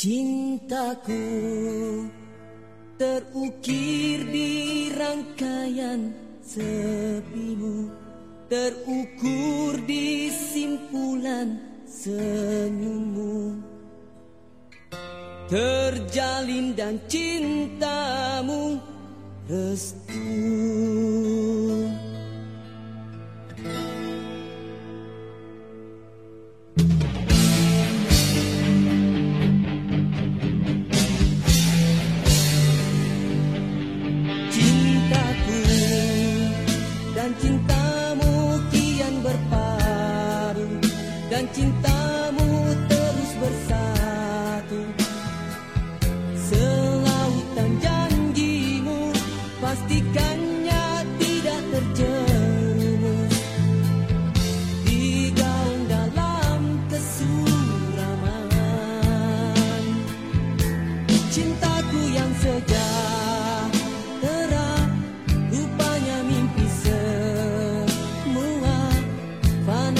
Cintaku terukir di rangkaian sepimu Terukur di simpulan senyummu. Terjalin dan cintamu restu dan cintamu kian berpadu Dan cintamu terus bersatu. Selautan janjimu Pastikannya tidak terjerumus Digaung dalam kesuraman Cintaku fun.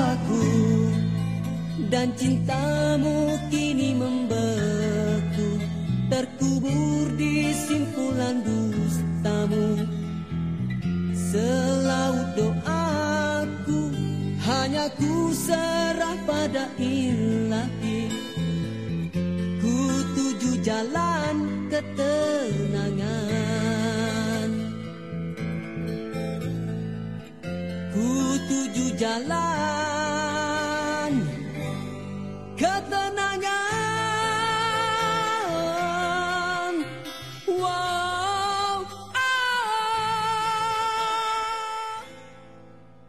Cintaku dan cintamu kini membeku. Terkubur di simpulan dustamu. Selaut doaku hanya ku serah pada ilahi Ku tuju jalan Ku tuju jalan